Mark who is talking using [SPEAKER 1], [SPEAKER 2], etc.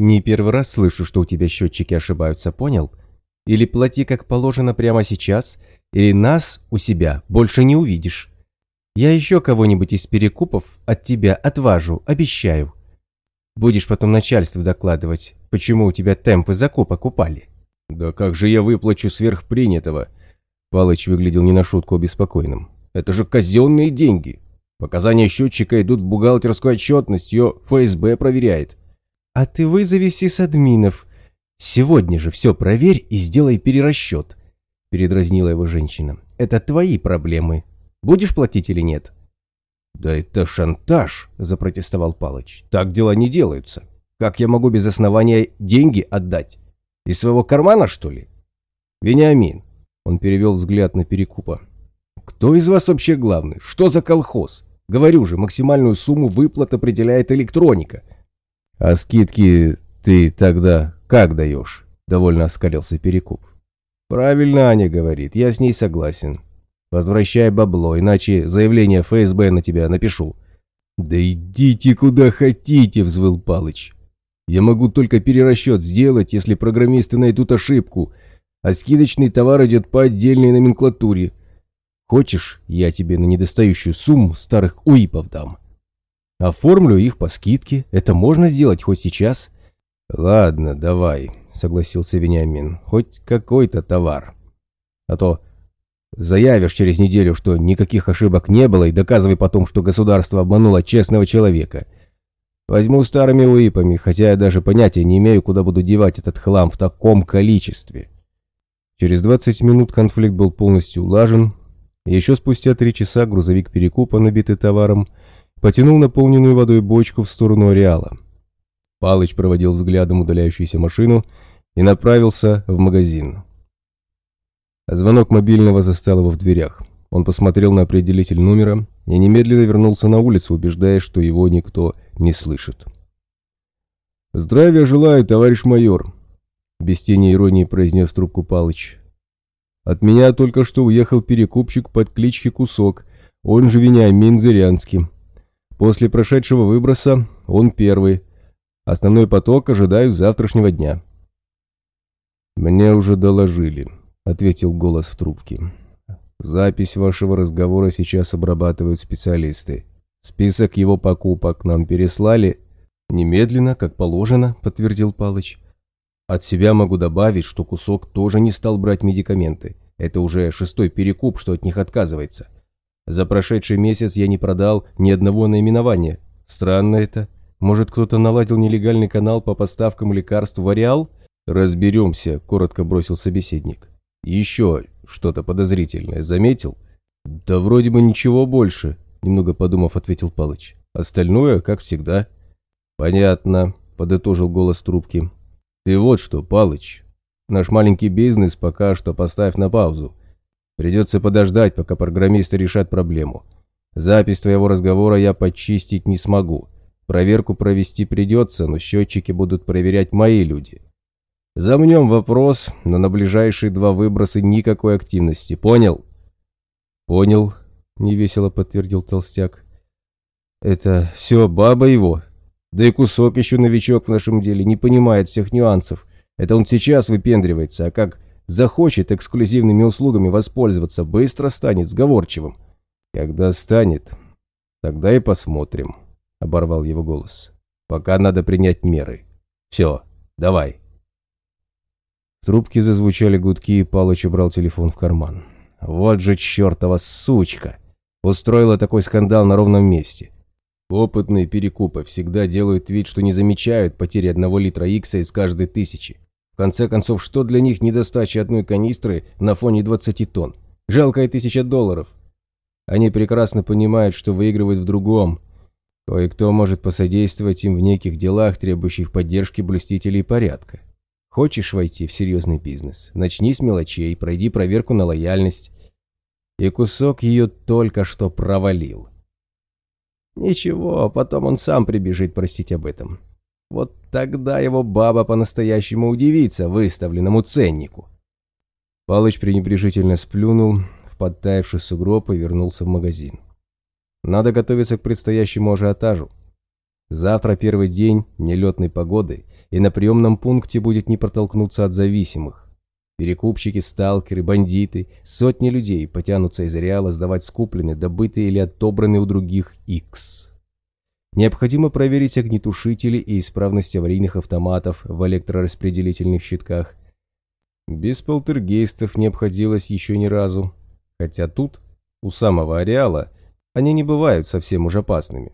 [SPEAKER 1] Не первый раз слышу, что у тебя счетчики ошибаются, понял? Или плати как положено прямо сейчас, или нас у себя больше не увидишь. Я еще кого-нибудь из перекупов от тебя отважу, обещаю. Будешь потом начальству докладывать, почему у тебя темпы закупок упали.
[SPEAKER 2] Да как же я выплачу сверхпринятого? Палыч выглядел не на шутку обеспокоенным. Это же казенные деньги. Показания счетчика идут в бухгалтерскую отчетность, ее ФСБ проверяет.
[SPEAKER 1] А ты вызови сисадминов. Сегодня же все проверь и сделай перерасчет. Передразнила его женщина. Это твои проблемы. Будешь платить или нет?
[SPEAKER 2] «Да это шантаж!» – запротестовал Палыч. «Так дела не делаются. Как я могу без основания деньги отдать? Из своего кармана, что ли?» «Вениамин!» – он перевел взгляд на Перекупа. «Кто из вас вообще главный? Что за колхоз? Говорю же, максимальную сумму выплат определяет электроника». «А скидки ты тогда как даешь?» – довольно оскалился Перекуп. «Правильно Аня говорит, я с ней согласен. Возвращай бабло, иначе заявление ФСБ на тебя напишу». «Да идите куда хотите», – взвыл Палыч. «Я могу только перерасчет сделать, если программисты найдут ошибку, а скидочный товар идет по отдельной номенклатуре. Хочешь, я тебе на недостающую сумму старых УИПов дам? Оформлю их по скидке, это можно сделать хоть сейчас?» «Ладно, давай», – согласился Вениамин, – «хоть какой-то товар. А то заявишь через неделю, что никаких ошибок не было, и доказывай потом, что государство обмануло честного человека. Возьму старыми УИПами, хотя я даже понятия не имею, куда буду девать этот хлам в таком количестве». Через 20 минут конфликт был полностью улажен, еще спустя три часа грузовик перекупа, набитый товаром, потянул наполненную водой бочку в сторону ареала. Палыч проводил взглядом удаляющуюся машину и направился в магазин. Звонок мобильного застал его в дверях. Он посмотрел на определитель номера и немедленно вернулся на улицу, убеждаясь, что его никто не слышит. «Здравия желаю, товарищ майор», — без тени иронии произнес трубку Палыч. «От меня только что уехал перекупщик под клички Кусок, он же Вениамин Зырянский. После прошедшего выброса он первый, Основной поток ожидаю завтрашнего дня». «Мне уже доложили», — ответил голос в трубке. «Запись вашего разговора сейчас обрабатывают специалисты. Список его покупок нам переслали». «Немедленно, как положено», — подтвердил Палыч. «От себя могу добавить, что кусок тоже не стал брать медикаменты. Это уже шестой перекуп, что от них отказывается. За прошедший месяц я не продал ни одного наименования. Странно это». Может, кто-то наладил нелегальный канал по поставкам лекарств в Ареал? Разберемся, коротко бросил собеседник. Еще что-то подозрительное заметил? Да вроде бы ничего больше, немного подумав, ответил Палыч. Остальное, как всегда. Понятно, подытожил голос трубки. Ты вот что, Палыч, наш маленький бизнес пока что поставь на паузу. Придется подождать, пока программисты решат проблему. Запись твоего разговора я почистить не смогу. Проверку провести придется, но счетчики будут проверять мои люди. Замнем вопрос, но на ближайшие два выброса никакой активности. Понял? Понял, невесело подтвердил толстяк. Это все баба его. Да и кусок еще новичок в нашем деле, не понимает всех нюансов. Это он сейчас выпендривается, а как захочет эксклюзивными услугами воспользоваться, быстро станет сговорчивым. Когда станет, тогда и посмотрим. — оборвал его голос. «Пока надо принять меры. Все, давай». В трубке зазвучали гудки, и Палыч убрал телефон в карман. «Вот же чертова сучка! Устроила такой скандал на ровном месте. Опытные перекупы всегда делают вид, что не замечают потери одного литра икса из каждой тысячи. Конце концов, что для них недостача одной канистры на фоне 20 тонн? Жалкая тысяча долларов. Они прекрасно понимают, что выигрывают в другом, Кое-кто может посодействовать им в неких делах, требующих поддержки блюстителей порядка. Хочешь войти в серьезный бизнес? Начни с мелочей, пройди проверку на лояльность. И кусок ее только что провалил. Ничего, потом он сам прибежит просить об этом. Вот тогда его баба по-настоящему удивится выставленному ценнику. Палыч пренебрежительно сплюнул в подтаявший сугроб и вернулся в магазин. Надо готовиться к предстоящему ажиотажу. Завтра первый день нелетной погоды,
[SPEAKER 1] и на приемном пункте будет не протолкнуться от зависимых. Перекупщики, сталкеры, бандиты, сотни людей потянутся из ареала сдавать скупленные, добытые или отобранные у других X. Необходимо проверить огнетушители и исправность аварийных автоматов в электрораспределительных щитках. Без полтергейстов не обходилось еще ни разу, хотя тут, у самого ареала, они не бывают совсем уж опасными.